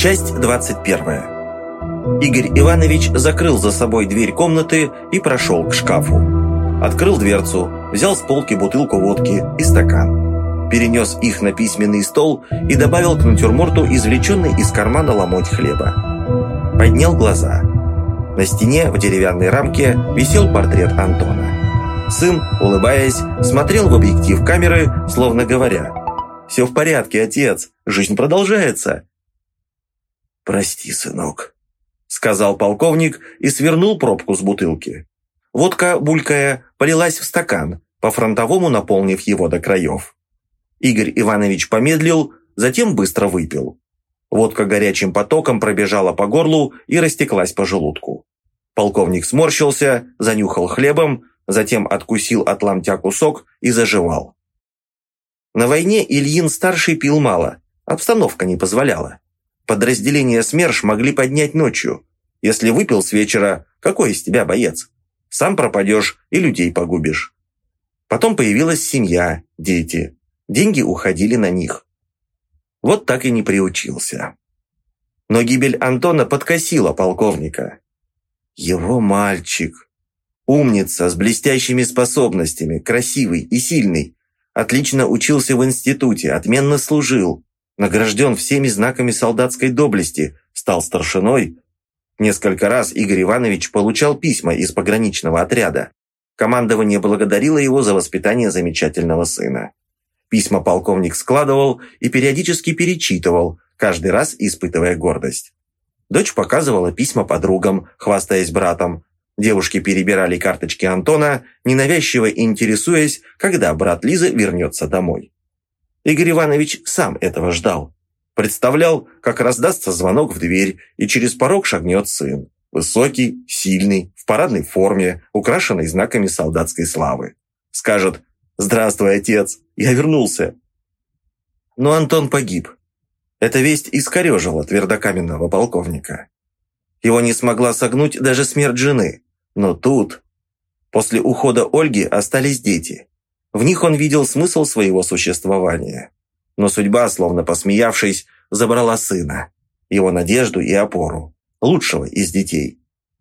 Часть 21. Игорь Иванович закрыл за собой дверь комнаты и прошел к шкафу. Открыл дверцу, взял с полки бутылку водки и стакан. Перенес их на письменный стол и добавил к натюрморту извлеченный из кармана ломоть хлеба. Поднял глаза. На стене в деревянной рамке висел портрет Антона. Сын, улыбаясь, смотрел в объектив камеры, словно говоря «Все в порядке, отец, жизнь продолжается». «Прости, сынок», — сказал полковник и свернул пробку с бутылки. Водка, булькая, полилась в стакан, по-фронтовому наполнив его до краев. Игорь Иванович помедлил, затем быстро выпил. Водка горячим потоком пробежала по горлу и растеклась по желудку. Полковник сморщился, занюхал хлебом, затем откусил от ломтя кусок и заживал. На войне Ильин-старший пил мало, обстановка не позволяла. Подразделения СМЕРШ могли поднять ночью. Если выпил с вечера, какой из тебя боец? Сам пропадешь и людей погубишь. Потом появилась семья, дети. Деньги уходили на них. Вот так и не приучился. Но гибель Антона подкосила полковника. Его мальчик. Умница, с блестящими способностями, красивый и сильный. Отлично учился в институте, отменно служил награжден всеми знаками солдатской доблести, стал старшиной. Несколько раз Игорь Иванович получал письма из пограничного отряда. Командование благодарило его за воспитание замечательного сына. Письма полковник складывал и периодически перечитывал, каждый раз испытывая гордость. Дочь показывала письма подругам, хвастаясь братом. Девушки перебирали карточки Антона, ненавязчиво интересуясь, когда брат Лизы вернется домой. Игорь Иванович сам этого ждал. Представлял, как раздастся звонок в дверь, и через порог шагнет сын. Высокий, сильный, в парадной форме, украшенный знаками солдатской славы. Скажет «Здравствуй, отец, я вернулся». Но Антон погиб. Эта весть искорежила твердокаменного полковника. Его не смогла согнуть даже смерть жены. Но тут... После ухода Ольги остались дети. В них он видел смысл своего существования. Но судьба, словно посмеявшись, забрала сына, его надежду и опору, лучшего из детей.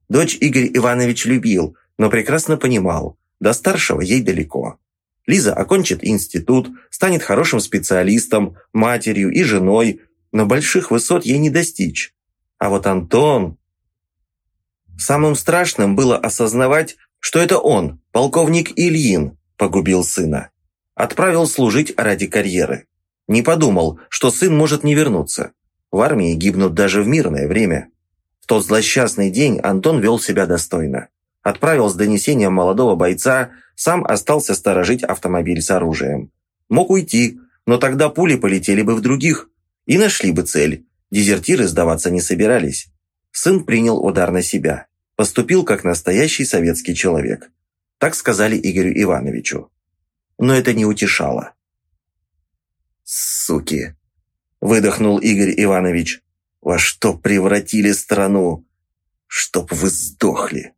Дочь Игорь Иванович любил, но прекрасно понимал, до старшего ей далеко. Лиза окончит институт, станет хорошим специалистом, матерью и женой, но больших высот ей не достичь. А вот Антон... Самым страшным было осознавать, что это он, полковник Ильин, погубил сына. Отправил служить ради карьеры. Не подумал, что сын может не вернуться. В армии гибнут даже в мирное время. В тот злосчастный день Антон вел себя достойно. Отправил с донесением молодого бойца, сам остался сторожить автомобиль с оружием. Мог уйти, но тогда пули полетели бы в других. И нашли бы цель. Дезертиры сдаваться не собирались. Сын принял удар на себя. Поступил как настоящий советский человек. Так сказали Игорю Ивановичу. Но это не утешало. «Суки!» – выдохнул Игорь Иванович. «Во что превратили страну? Чтоб вы сдохли!»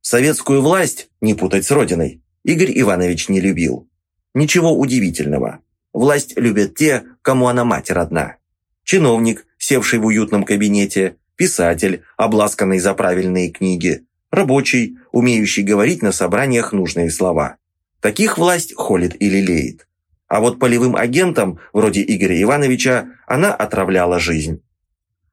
Советскую власть, не путать с родиной, Игорь Иванович не любил. Ничего удивительного. Власть любят те, кому она мать родна. Чиновник, севший в уютном кабинете, писатель, обласканный за правильные книги, рабочий, умеющий говорить на собраниях нужные слова. Таких власть холит и лелеет. А вот полевым агентам, вроде Игоря Ивановича, она отравляла жизнь.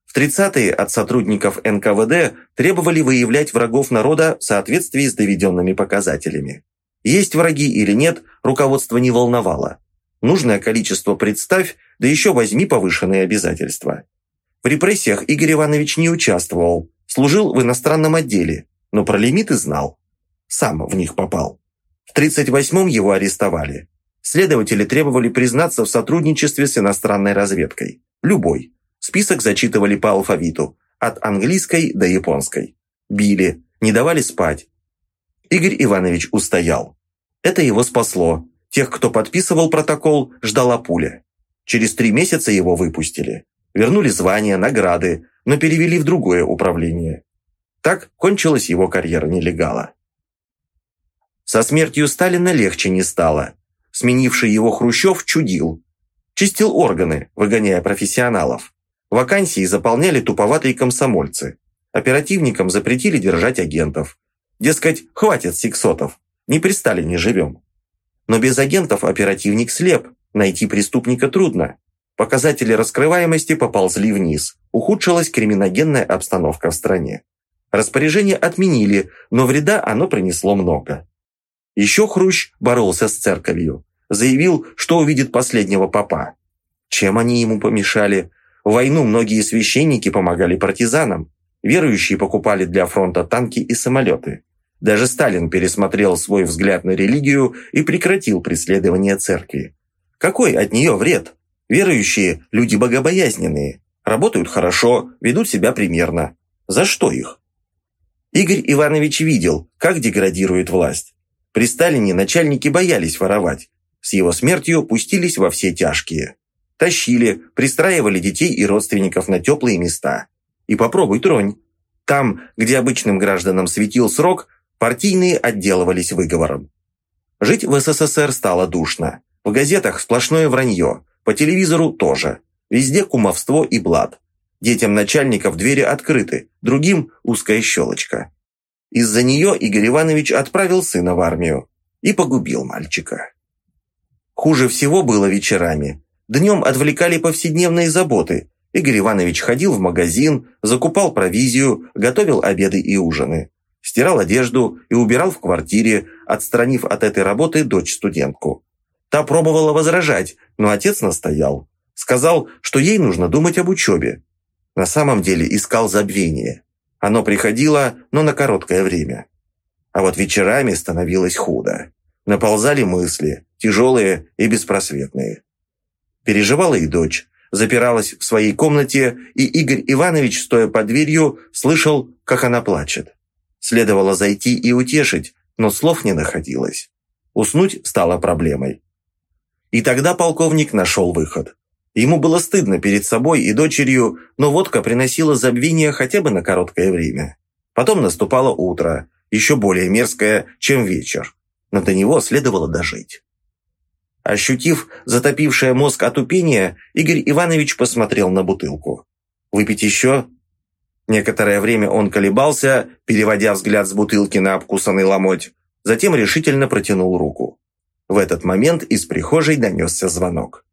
В 30-е от сотрудников НКВД требовали выявлять врагов народа в соответствии с доведенными показателями. Есть враги или нет, руководство не волновало. Нужное количество представь, да еще возьми повышенные обязательства. В репрессиях Игорь Иванович не участвовал, служил в иностранном отделе, но про лимиты знал. Сам в них попал. В 38-м его арестовали. Следователи требовали признаться в сотрудничестве с иностранной разведкой. Любой. Список зачитывали по алфавиту. От английской до японской. Били. Не давали спать. Игорь Иванович устоял. Это его спасло. Тех, кто подписывал протокол, ждала пуля. Через три месяца его выпустили. Вернули звания, награды, но перевели в другое управление. Так кончилась его карьера нелегала. Со смертью Сталина легче не стало. Сменивший его Хрущев чудил. Чистил органы, выгоняя профессионалов. Вакансии заполняли туповатые комсомольцы. Оперативникам запретили держать агентов. Дескать, хватит сексотов, не при Сталине живем. Но без агентов оперативник слеп, найти преступника трудно. Показатели раскрываемости поползли вниз, ухудшилась криминогенная обстановка в стране. Распоряжение отменили, но вреда оно принесло много. Еще Хрущ боролся с церковью. Заявил, что увидит последнего папа. Чем они ему помешали? В войну многие священники помогали партизанам. Верующие покупали для фронта танки и самолеты. Даже Сталин пересмотрел свой взгляд на религию и прекратил преследование церкви. Какой от нее вред? Верующие – люди богобоязненные. Работают хорошо, ведут себя примерно. За что их? Игорь Иванович видел, как деградирует власть. При Сталине начальники боялись воровать. С его смертью пустились во все тяжкие. Тащили, пристраивали детей и родственников на теплые места. И попробуй тронь. Там, где обычным гражданам светил срок, партийные отделывались выговором. Жить в СССР стало душно. В газетах сплошное вранье, по телевизору тоже. Везде кумовство и блат. Детям начальников двери открыты, другим – узкая щелочка. Из-за нее Игорь Иванович отправил сына в армию и погубил мальчика. Хуже всего было вечерами. Днем отвлекали повседневные заботы. Игорь Иванович ходил в магазин, закупал провизию, готовил обеды и ужины. Стирал одежду и убирал в квартире, отстранив от этой работы дочь-студентку. Та пробовала возражать, но отец настоял. Сказал, что ей нужно думать об учебе. На самом деле искал забвение. Оно приходило, но на короткое время. А вот вечерами становилось худо. Наползали мысли, тяжелые и беспросветные. Переживала и дочь, запиралась в своей комнате, и Игорь Иванович, стоя под дверью, слышал, как она плачет. Следовало зайти и утешить, но слов не находилось. Уснуть стало проблемой. И тогда полковник нашел выход. Ему было стыдно перед собой и дочерью, но водка приносила забвение хотя бы на короткое время. Потом наступало утро, еще более мерзкое, чем вечер. Но до него следовало дожить. Ощутив затопившее мозг отупение, Игорь Иванович посмотрел на бутылку. «Выпить еще?» Некоторое время он колебался, переводя взгляд с бутылки на обкусанный ломоть, затем решительно протянул руку. В этот момент из прихожей донесся звонок.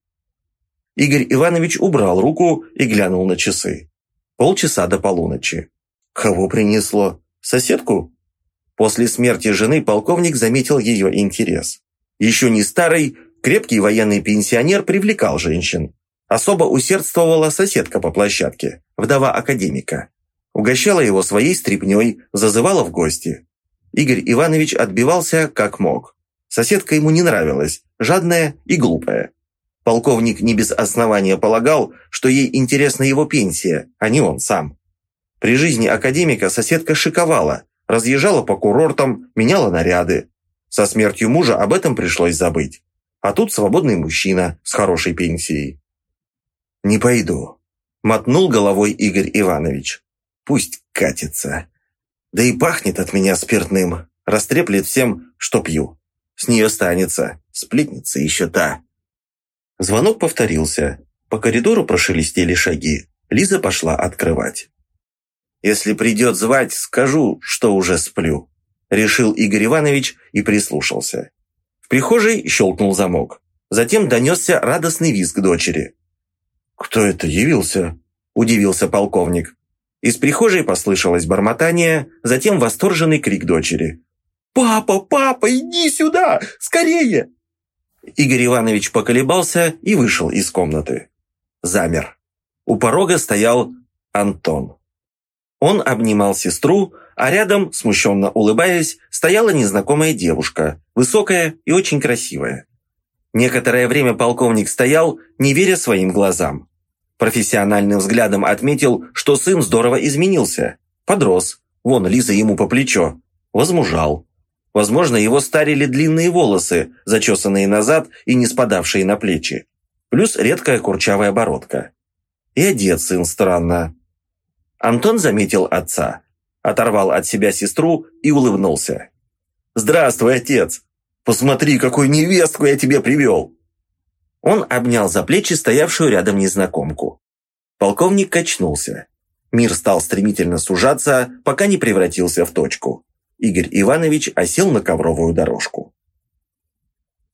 Игорь Иванович убрал руку и глянул на часы. Полчаса до полуночи. Кого принесло? Соседку? После смерти жены полковник заметил ее интерес. Еще не старый, Крепкий военный пенсионер привлекал женщин. Особо усердствовала соседка по площадке, вдова академика. Угощала его своей стрипней, зазывала в гости. Игорь Иванович отбивался как мог. Соседка ему не нравилась, жадная и глупая. Полковник не без основания полагал, что ей интересна его пенсия, а не он сам. При жизни академика соседка шиковала, разъезжала по курортам, меняла наряды. Со смертью мужа об этом пришлось забыть. А тут свободный мужчина с хорошей пенсией. «Не пойду», – мотнул головой Игорь Иванович. «Пусть катится. Да и пахнет от меня спиртным. Растреплет всем, что пью. С нее станется. Сплетница еще та». Звонок повторился. По коридору прошелестели шаги. Лиза пошла открывать. «Если придет звать, скажу, что уже сплю», – решил Игорь Иванович и прислушался. В прихожей щелкнул замок. Затем донесся радостный визг дочери. «Кто это явился?» – удивился полковник. Из прихожей послышалось бормотание, затем восторженный крик дочери. «Папа, папа, иди сюда! Скорее!» Игорь Иванович поколебался и вышел из комнаты. Замер. У порога стоял Антон. Он обнимал сестру, а рядом, смущенно улыбаясь, стояла незнакомая девушка, высокая и очень красивая. Некоторое время полковник стоял, не веря своим глазам. Профессиональным взглядом отметил, что сын здорово изменился. Подрос, вон Лиза ему по плечо, возмужал. Возможно, его старили длинные волосы, зачесанные назад и не спадавшие на плечи. Плюс редкая курчавая бородка. И одет сын странно. Антон заметил отца оторвал от себя сестру и улыбнулся. «Здравствуй, отец! Посмотри, какую невестку я тебе привел!» Он обнял за плечи стоявшую рядом незнакомку. Полковник качнулся. Мир стал стремительно сужаться, пока не превратился в точку. Игорь Иванович осел на ковровую дорожку.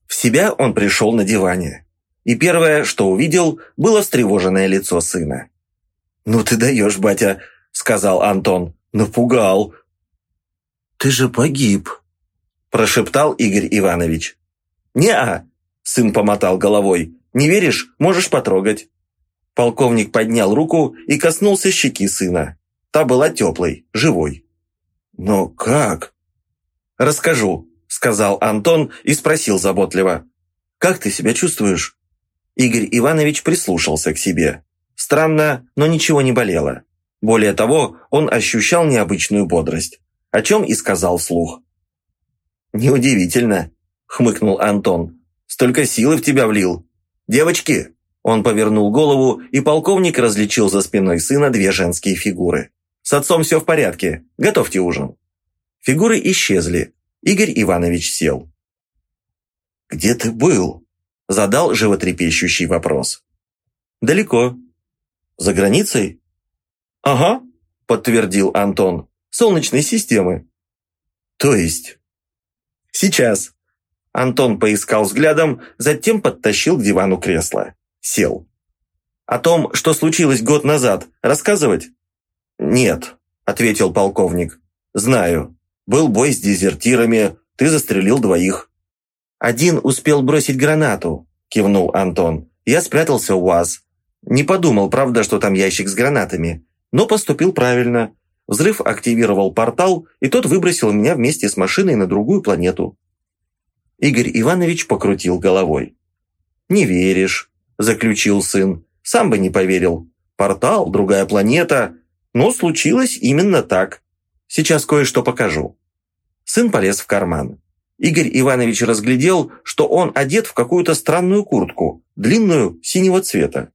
В себя он пришел на диване. И первое, что увидел, было встревоженное лицо сына. «Ну ты даешь, батя», — сказал Антон. «Напугал». «Ты же погиб», — прошептал Игорь Иванович. «Не-а», — сын помотал головой. «Не веришь? Можешь потрогать». Полковник поднял руку и коснулся щеки сына. Та была теплой, живой. «Но как?» «Расскажу», — сказал Антон и спросил заботливо. «Как ты себя чувствуешь?» Игорь Иванович прислушался к себе. Странно, но ничего не болело. Более того, он ощущал необычную бодрость, о чем и сказал вслух. «Неудивительно», — хмыкнул Антон. «Столько силы в тебя влил. Девочки!» Он повернул голову, и полковник различил за спиной сына две женские фигуры. «С отцом все в порядке. Готовьте ужин». Фигуры исчезли. Игорь Иванович сел. «Где ты был?» Задал животрепещущий вопрос. «Далеко». «За границей?» «Ага», подтвердил Антон. «Солнечной системы». «То есть?» «Сейчас». Антон поискал взглядом, затем подтащил к дивану кресло. Сел. «О том, что случилось год назад, рассказывать?» «Нет», — ответил полковник. «Знаю. Был бой с дезертирами, ты застрелил двоих». «Один успел бросить гранату», – кивнул Антон. «Я спрятался у вас. Не подумал, правда, что там ящик с гранатами. Но поступил правильно. Взрыв активировал портал, и тот выбросил меня вместе с машиной на другую планету». Игорь Иванович покрутил головой. «Не веришь», – заключил сын. «Сам бы не поверил. Портал, другая планета. Но случилось именно так. Сейчас кое-что покажу». Сын полез в карман. Игорь Иванович разглядел, что он одет в какую-то странную куртку, длинную, синего цвета.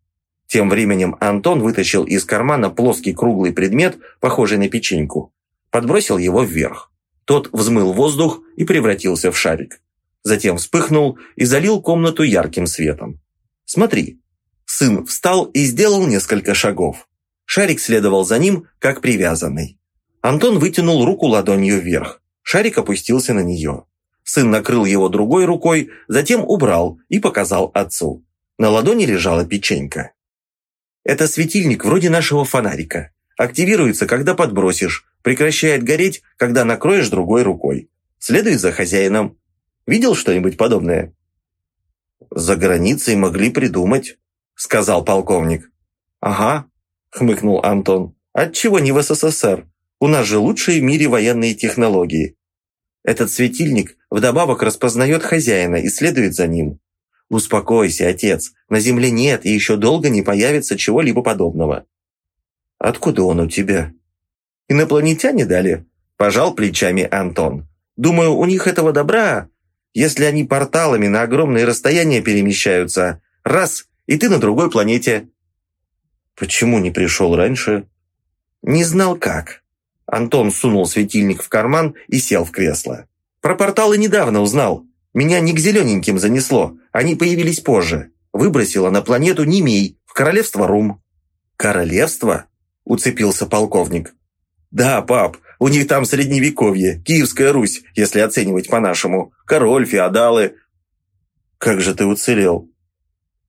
Тем временем Антон вытащил из кармана плоский круглый предмет, похожий на печеньку. Подбросил его вверх. Тот взмыл воздух и превратился в шарик. Затем вспыхнул и залил комнату ярким светом. «Смотри». Сын встал и сделал несколько шагов. Шарик следовал за ним, как привязанный. Антон вытянул руку ладонью вверх. Шарик опустился на нее. Сын накрыл его другой рукой, затем убрал и показал отцу. На ладони лежала печенька. «Это светильник вроде нашего фонарика. Активируется, когда подбросишь, прекращает гореть, когда накроешь другой рукой. Следуй за хозяином. Видел что-нибудь подобное?» «За границей могли придумать», — сказал полковник. «Ага», — хмыкнул Антон. «Отчего не в СССР? У нас же лучшие в мире военные технологии. Этот светильник вдобавок распознает хозяина и следует за ним. Успокойся, отец, на земле нет и еще долго не появится чего-либо подобного. Откуда он у тебя? Инопланетяне дали? Пожал плечами Антон. Думаю, у них этого добра. Если они порталами на огромные расстояния перемещаются, раз, и ты на другой планете. Почему не пришел раньше? Не знал как. Антон сунул светильник в карман и сел в кресло. «Про порталы недавно узнал. Меня не к зелененьким занесло. Они появились позже. Выбросило на планету Немей, в королевство Рум». «Королевство?» – уцепился полковник. «Да, пап, у них там средневековье, Киевская Русь, если оценивать по-нашему. Король, феодалы». «Как же ты уцелел?»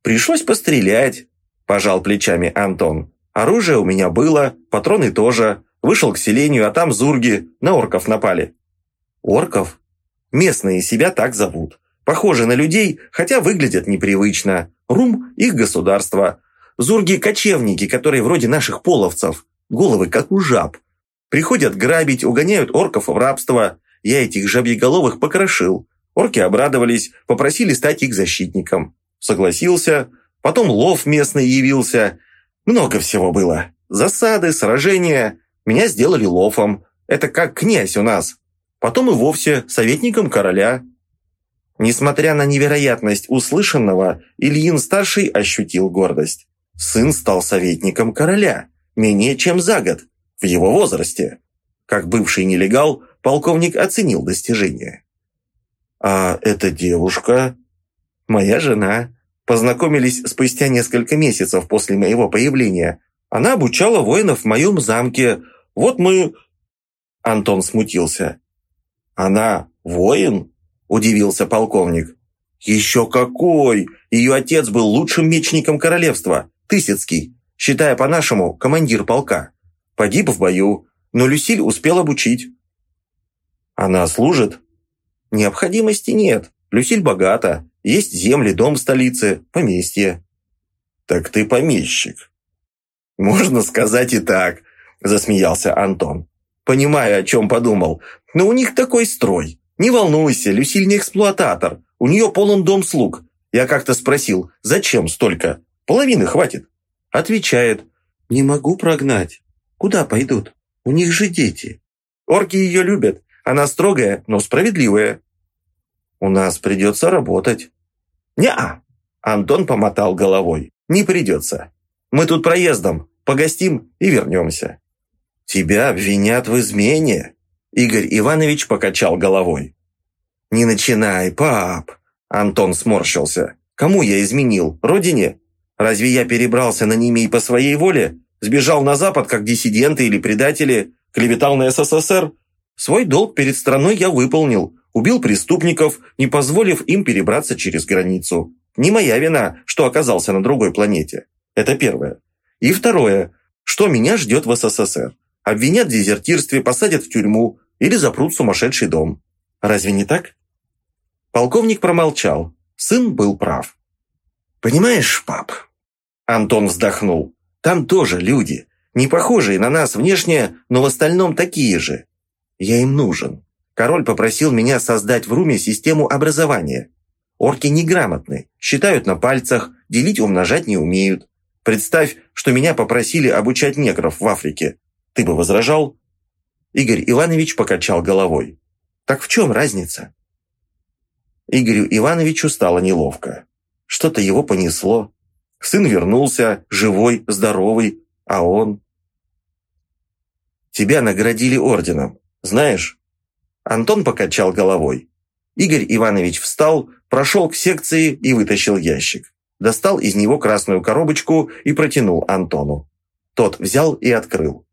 «Пришлось пострелять», – пожал плечами Антон. «Оружие у меня было, патроны тоже. Вышел к селению, а там зурги, на орков напали. Орков? Местные себя так зовут. Похожи на людей, хотя выглядят непривычно. Рум – их государство. Зурги – кочевники, которые вроде наших половцев. Головы как у жаб. Приходят грабить, угоняют орков в рабство. Я этих жабьеголовых покрошил. Орки обрадовались, попросили стать их защитником. Согласился. Потом лов местный явился. Много всего было. Засады, сражения. Меня сделали лофом. Это как князь у нас. Потом и вовсе советником короля. Несмотря на невероятность услышанного, Ильин-старший ощутил гордость. Сын стал советником короля, менее чем за год, в его возрасте. Как бывший нелегал, полковник оценил достижение. «А эта девушка?» «Моя жена. Познакомились спустя несколько месяцев после моего появления. Она обучала воинов в моем замке. Вот мы...» Антон смутился. «Она воин?» – удивился полковник. «Еще какой! Ее отец был лучшим мечником королевства, Тысяцкий, считая по-нашему командир полка. Погиб в бою, но Люсиль успел обучить». «Она служит?» «Необходимости нет. Люсиль богата. Есть земли, дом в поместье». «Так ты помещик». «Можно сказать и так», – засмеялся Антон. «Понимаю, о чем подумал. Но у них такой строй. Не волнуйся, Люсиль не эксплуататор. У нее полон дом слуг. Я как-то спросил, зачем столько? Половины хватит. Отвечает, не могу прогнать. Куда пойдут? У них же дети. Орки ее любят. Она строгая, но справедливая. У нас придется работать. Не-а. Антон помотал головой. Не придется. Мы тут проездом. Погостим и вернемся. Тебя обвинят в измене. Игорь Иванович покачал головой. «Не начинай, пап!» Антон сморщился. «Кому я изменил? Родине? Разве я перебрался на Немей по своей воле? Сбежал на Запад, как диссиденты или предатели? Клеветал на СССР? Свой долг перед страной я выполнил. Убил преступников, не позволив им перебраться через границу. Не моя вина, что оказался на другой планете. Это первое. И второе. Что меня ждет в СССР? Обвинят в дезертирстве, посадят в тюрьму или запрут в сумасшедший дом. Разве не так? Полковник промолчал. Сын был прав. «Понимаешь, пап?» Антон вздохнул. «Там тоже люди. Не похожие на нас внешне, но в остальном такие же. Я им нужен. Король попросил меня создать в Руме систему образования. Орки неграмотны, считают на пальцах, делить умножать не умеют. Представь, что меня попросили обучать негров в Африке. Ты бы возражал?» Игорь Иванович покачал головой. «Так в чем разница?» Игорю Ивановичу стало неловко. Что-то его понесло. Сын вернулся, живой, здоровый, а он... «Тебя наградили орденом, знаешь?» Антон покачал головой. Игорь Иванович встал, прошел к секции и вытащил ящик. Достал из него красную коробочку и протянул Антону. Тот взял и открыл.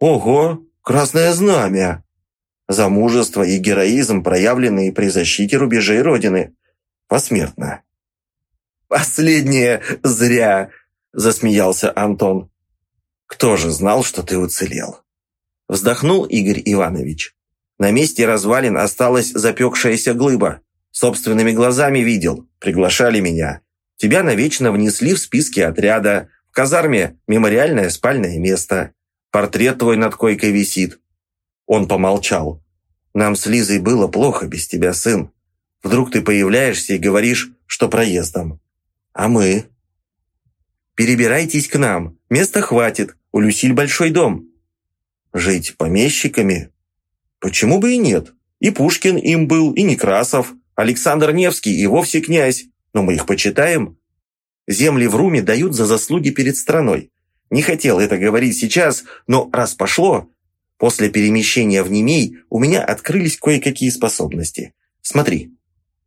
«Ого, красное знамя!» За мужество и героизм, проявленные при защите рубежей Родины. Посмертно. «Последнее зря!» – засмеялся Антон. «Кто же знал, что ты уцелел?» Вздохнул Игорь Иванович. На месте развалин осталась запекшаяся глыба. Собственными глазами видел, приглашали меня. Тебя навечно внесли в списки отряда. В казарме мемориальное спальное место. Портрет твой над койкой висит. Он помолчал. «Нам с Лизой было плохо без тебя, сын. Вдруг ты появляешься и говоришь, что проездом. А мы?» «Перебирайтесь к нам. Места хватит. У Люсиль большой дом». «Жить помещиками?» «Почему бы и нет? И Пушкин им был, и Некрасов. Александр Невский и вовсе князь. Но мы их почитаем. Земли в Руме дают за заслуги перед страной. Не хотел это говорить сейчас, но раз пошло, После перемещения в Немей у меня открылись кое-какие способности. Смотри».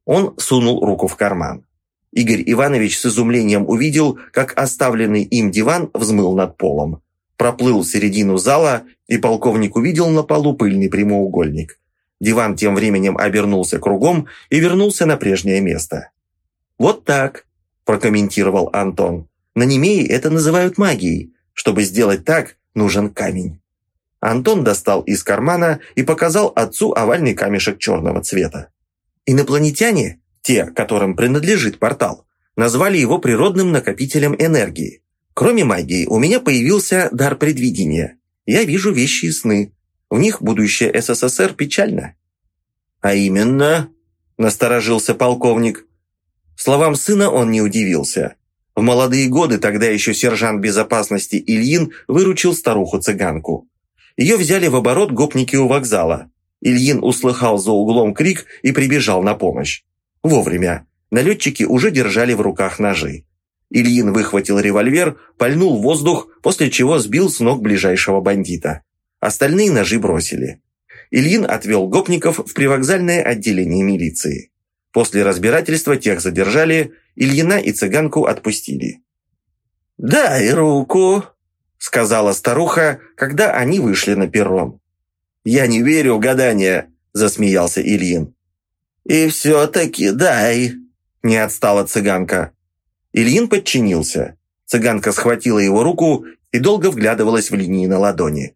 Он сунул руку в карман. Игорь Иванович с изумлением увидел, как оставленный им диван взмыл над полом. Проплыл середину зала, и полковник увидел на полу пыльный прямоугольник. Диван тем временем обернулся кругом и вернулся на прежнее место. «Вот так», – прокомментировал Антон. «На Немее это называют магией. Чтобы сделать так, нужен камень». Антон достал из кармана и показал отцу овальный камешек черного цвета. Инопланетяне, те, которым принадлежит портал, назвали его природным накопителем энергии. Кроме магии, у меня появился дар предвидения. Я вижу вещи и сны. В них будущее СССР печально. «А именно?» – насторожился полковник. Словам сына он не удивился. В молодые годы тогда еще сержант безопасности Ильин выручил старуху-цыганку. Ее взяли в оборот гопники у вокзала. Ильин услыхал за углом крик и прибежал на помощь. Вовремя. Налетчики уже держали в руках ножи. Ильин выхватил револьвер, пальнул воздух, после чего сбил с ног ближайшего бандита. Остальные ножи бросили. Ильин отвел гопников в привокзальное отделение милиции. После разбирательства тех задержали, Ильина и цыганку отпустили. «Дай руку!» сказала старуха, когда они вышли на перрон. «Я не верю в гадания», – засмеялся Ильин. «И все-таки дай», – не отстала цыганка. Ильин подчинился. Цыганка схватила его руку и долго вглядывалась в линии на ладони.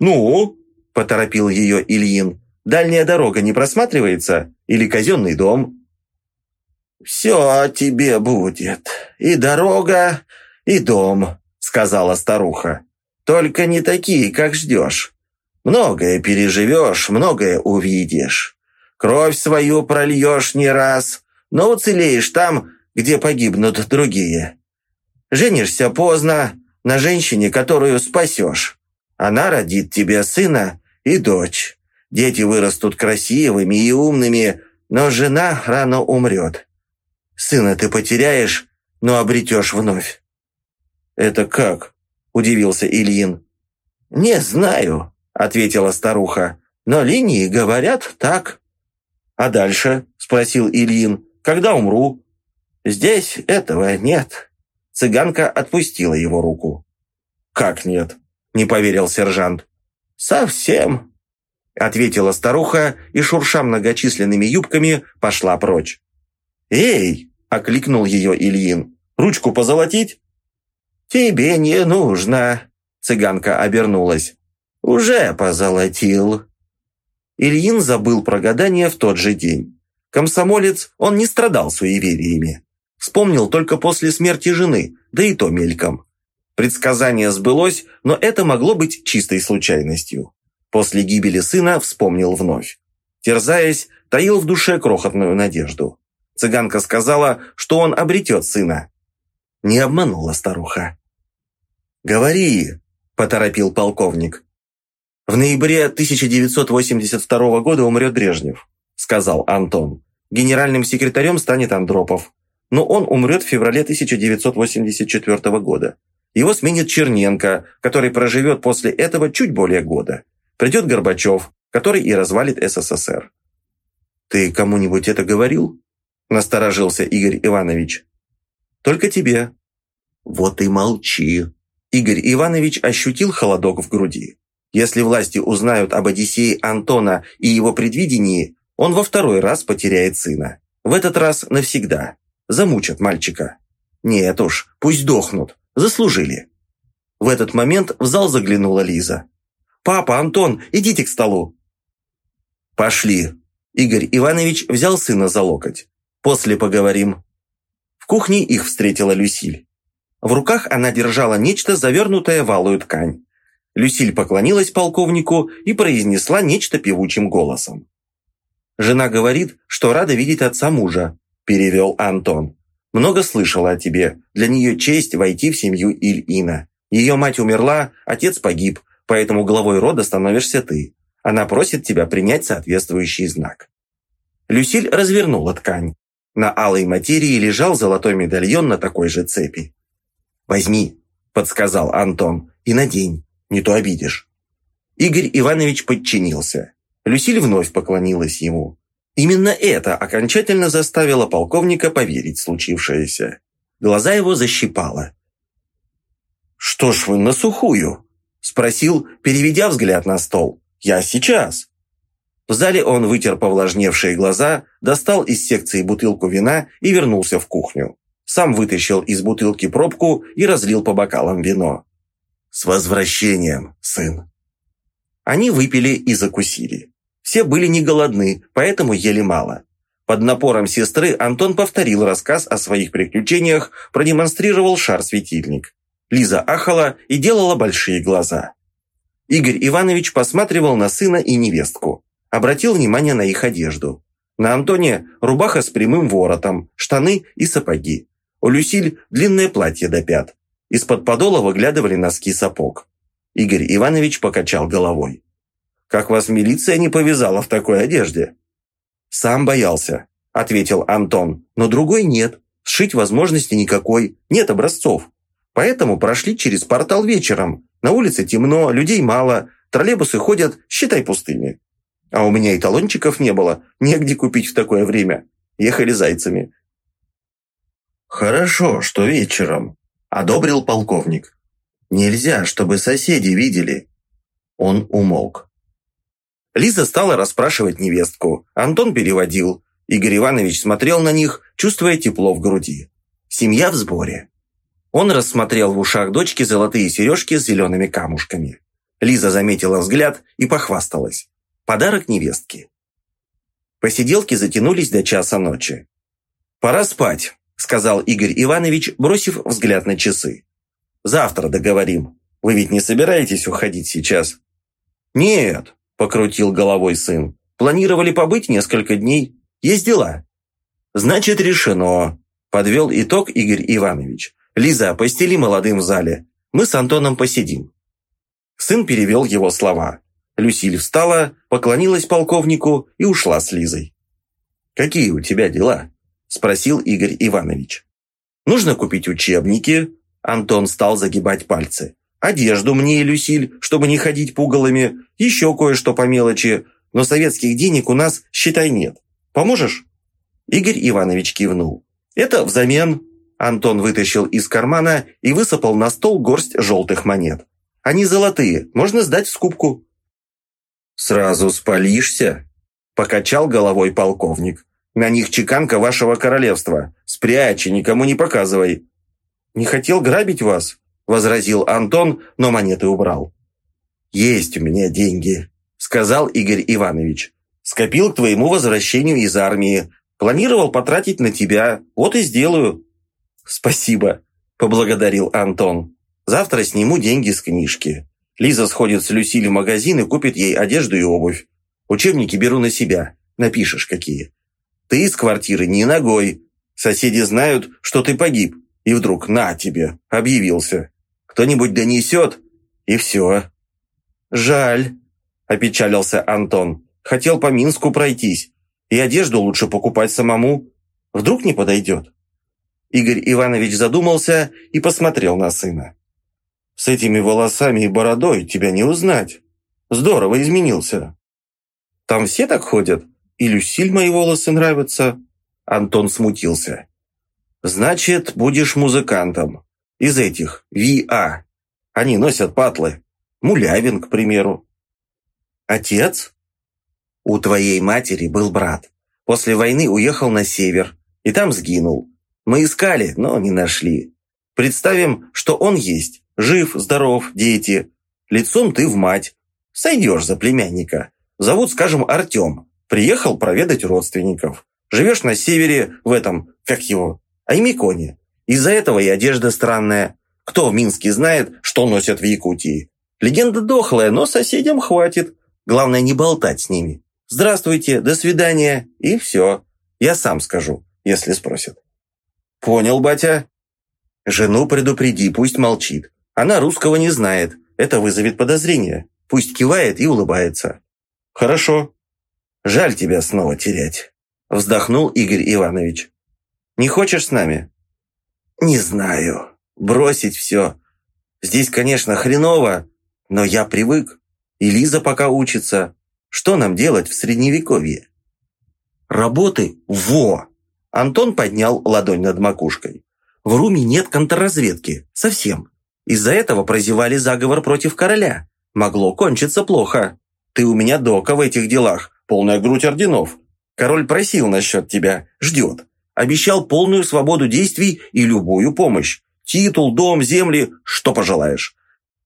«Ну?» – поторопил ее Ильин. «Дальняя дорога не просматривается? Или казенный дом?» «Все тебе будет. И дорога, и дом», – сказала старуха. «Только не такие, как ждешь. Многое переживешь, многое увидишь. Кровь свою прольешь не раз, но уцелеешь там, где погибнут другие. Женишься поздно на женщине, которую спасешь. Она родит тебе сына и дочь. Дети вырастут красивыми и умными, но жена рано умрет. Сына ты потеряешь, но обретешь вновь». «Это как?» – удивился Ильин. «Не знаю», ответила старуха. «Но линии говорят так». «А дальше?» – спросил Ильин. «Когда умру?» «Здесь этого нет». Цыганка отпустила его руку. «Как нет?» – не поверил сержант. «Совсем», – ответила старуха и, шурша многочисленными юбками, пошла прочь. «Эй!» – окликнул ее Ильин. «Ручку позолотить?» «Тебе не нужно», – цыганка обернулась. «Уже позолотил». Ильин забыл про гадание в тот же день. Комсомолец, он не страдал суевериями. Вспомнил только после смерти жены, да и то мельком. Предсказание сбылось, но это могло быть чистой случайностью. После гибели сына вспомнил вновь. Терзаясь, таил в душе крохотную надежду. Цыганка сказала, что он обретет сына. Не обманула старуха. «Говори», – поторопил полковник. «В ноябре 1982 года умрет Брежнев», – сказал Антон. «Генеральным секретарем станет Андропов. Но он умрет в феврале 1984 года. Его сменит Черненко, который проживет после этого чуть более года. Придет Горбачев, который и развалит СССР». «Ты кому-нибудь это говорил?» – насторожился Игорь Иванович. «Только тебе». «Вот и молчи». Игорь Иванович ощутил холодок в груди. Если власти узнают об Одиссее Антона и его предвидении, он во второй раз потеряет сына. В этот раз навсегда. Замучат мальчика. Нет уж, пусть дохнут. Заслужили. В этот момент в зал заглянула Лиза. «Папа, Антон, идите к столу!» «Пошли!» Игорь Иванович взял сына за локоть. «После поговорим». В кухне их встретила Люсиль. В руках она держала нечто, завернутое в алую ткань. Люсиль поклонилась полковнику и произнесла нечто певучим голосом. «Жена говорит, что рада видеть отца мужа», – перевел Антон. «Много слышала о тебе. Для нее честь войти в семью Ильина. Ее мать умерла, отец погиб, поэтому главой рода становишься ты. Она просит тебя принять соответствующий знак». Люсиль развернула ткань. На алой материи лежал золотой медальон на такой же цепи. «Возьми», – подсказал Антон, – «и надень не то обидишь». Игорь Иванович подчинился. Люсиль вновь поклонилась ему. Именно это окончательно заставило полковника поверить случившееся. Глаза его защипало. «Что ж вы на сухую?» – спросил, переведя взгляд на стол. «Я сейчас». В зале он вытер повлажневшие глаза, достал из секции бутылку вина и вернулся в кухню. Сам вытащил из бутылки пробку и разлил по бокалам вино. «С возвращением, сын!» Они выпили и закусили. Все были не голодны, поэтому ели мало. Под напором сестры Антон повторил рассказ о своих приключениях, продемонстрировал шар-светильник. Лиза ахала и делала большие глаза. Игорь Иванович посматривал на сына и невестку. Обратил внимание на их одежду. На Антоне рубаха с прямым воротом, штаны и сапоги. У Люсиль длинное платье до пят. Из-под подола выглядывали носки сапог. Игорь Иванович покачал головой. «Как вас милиция не повязала в такой одежде?» «Сам боялся», – ответил Антон. «Но другой нет. Сшить возможности никакой. Нет образцов. Поэтому прошли через портал вечером. На улице темно, людей мало, троллейбусы ходят, считай пустыми. А у меня и талончиков не было, негде купить в такое время. Ехали зайцами». «Хорошо, что вечером», одобрил полковник. Нельзя, чтобы соседи видели». Он умолк. Лиза стала расспрашивать невестку. Антон переводил. Игорь Иванович смотрел на них, чувствуя тепло в груди. Семья в сборе. Он рассмотрел в ушах дочки золотые сережки с зелеными камушками. Лиза заметила взгляд и похвасталась. Подарок невестке. Посиделки затянулись до часа ночи. «Пора спать», – сказал Игорь Иванович, бросив взгляд на часы. «Завтра договорим. Вы ведь не собираетесь уходить сейчас?» «Нет», – покрутил головой сын. «Планировали побыть несколько дней. Есть дела». «Значит, решено», – подвел итог Игорь Иванович. «Лиза, постели молодым в зале. Мы с Антоном посидим». Сын перевел его слова. Люсиль встала, поклонилась полковнику и ушла с Лизой. «Какие у тебя дела?» – спросил Игорь Иванович. «Нужно купить учебники». Антон стал загибать пальцы. «Одежду мне и Люсиль, чтобы не ходить пугалами. Еще кое-что по мелочи. Но советских денег у нас, считай, нет. Поможешь?» Игорь Иванович кивнул. «Это взамен». Антон вытащил из кармана и высыпал на стол горсть желтых монет. Они золотые, можно сдать в скупку». «Сразу спалишься?» – покачал головой полковник. «На них чеканка вашего королевства. Спрячь и никому не показывай». «Не хотел грабить вас?» – возразил Антон, но монеты убрал. «Есть у меня деньги», – сказал Игорь Иванович. «Скопил к твоему возвращению из армии. Планировал потратить на тебя. Вот и сделаю». «Спасибо», – поблагодарил Антон. Завтра сниму деньги с книжки. Лиза сходит с Люсиль в магазин и купит ей одежду и обувь. Учебники беру на себя. Напишешь, какие. Ты из квартиры не ногой. Соседи знают, что ты погиб. И вдруг на тебе, объявился. Кто-нибудь донесет, и все. Жаль, опечалился Антон. Хотел по Минску пройтись. И одежду лучше покупать самому. Вдруг не подойдет. Игорь Иванович задумался и посмотрел на сына. С этими волосами и бородой тебя не узнать. Здорово изменился. Там все так ходят? И Люсиль мои волосы нравятся?» Антон смутился. «Значит, будешь музыкантом. Из этих, Ви-А. Они носят патлы. Мулявин, к примеру». «Отец?» «У твоей матери был брат. После войны уехал на север. И там сгинул. Мы искали, но не нашли. Представим, что он есть. Жив, здоров, дети. Лицом ты в мать. Сойдешь за племянника. Зовут, скажем, Артем. Приехал проведать родственников. Живешь на севере, в этом, как его, Аймиконе. Из-за этого и одежда странная. Кто в Минске знает, что носят в Якутии? Легенда дохлая, но соседям хватит. Главное, не болтать с ними. Здравствуйте, до свидания, и все. Я сам скажу, если спросят. Понял, батя? Жену предупреди, пусть молчит. Она русского не знает. Это вызовет подозрение. Пусть кивает и улыбается. Хорошо. Жаль тебя снова терять. Вздохнул Игорь Иванович. Не хочешь с нами? Не знаю. Бросить все. Здесь, конечно, хреново, но я привык. И Лиза пока учится. Что нам делать в Средневековье? Работы? Во! Антон поднял ладонь над макушкой. В Руме нет контрразведки. Совсем. Из-за этого прозевали заговор против короля. Могло кончиться плохо. Ты у меня дока в этих делах, полная грудь орденов. Король просил насчет тебя, ждет. Обещал полную свободу действий и любую помощь. Титул, дом, земли, что пожелаешь.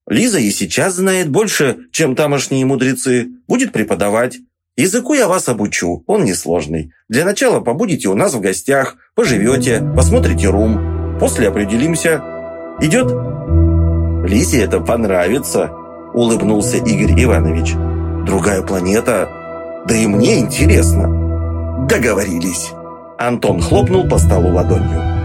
Лиза и сейчас знает больше, чем тамошние мудрецы. Будет преподавать. Языку я вас обучу, он несложный. Для начала побудете у нас в гостях, поживете, посмотрите рум. После определимся. Идет?» Лизе это понравится», – улыбнулся Игорь Иванович. «Другая планета? Да и мне интересно». «Договорились». Антон хлопнул по столу ладонью.